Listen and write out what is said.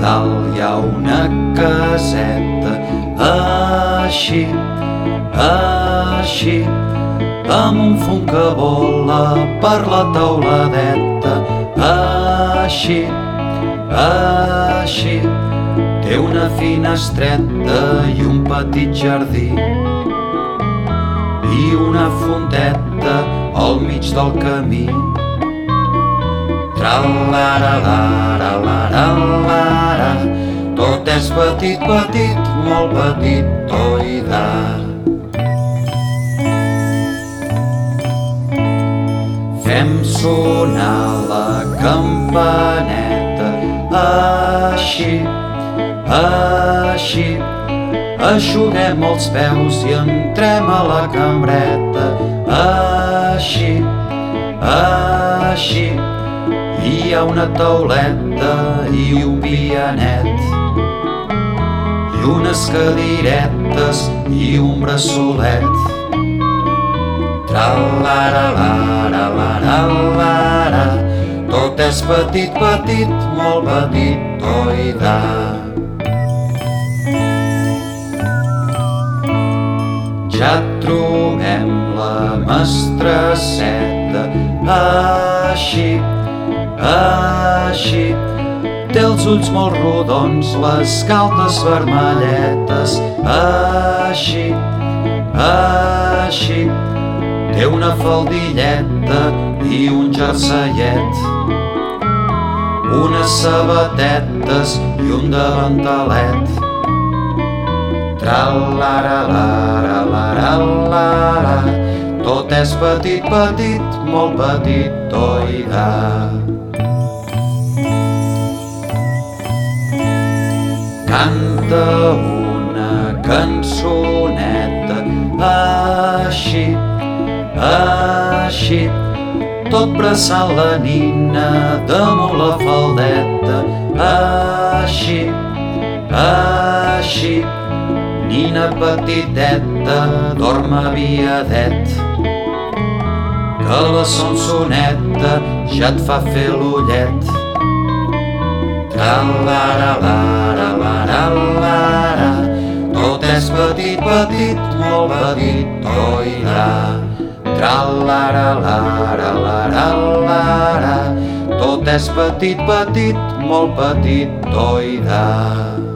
dalt hi ha una caseta, així, així, amb un fum que vola per la tauladeta, així, així, té una finestreta i un petit jardí. I una fonteta al mig del camí. Tra-la-ra, la la la tot és petit, petit, molt petit, oi Fem sonar la campaneta així, així, Aixuguem els peus i entrem a la cambreta així, així. Hi ha una tauleta i un pianet i unes cadiretes i un braçolet. Tra-la-ra-la-ra-la-ra-la-ra Tot és petit, petit, molt petit, oida. Ja trobem la mestresseta així, així. Té els ulls molt rodons, les galtes vermelletes, així, així. Té una faldilleta i un jerseiet, unes sabatetes i un davantalet. Tra-la-ra-la-ra-la-ra-la Tot és petit, petit, molt petit, oida. Cançoneta. Així, així, tot bressant la nina damunt la faldeta, així, així, nina petiteta dorm aviadet. Que la sonsoneta ja et fa fer l'ullet. Tra-la-ra-la-ra-la-ra-la petit, molt petit, oirà. Tra-la-ra-la-ra-la-ra-la Tot és petit, petit, molt petit, oirà.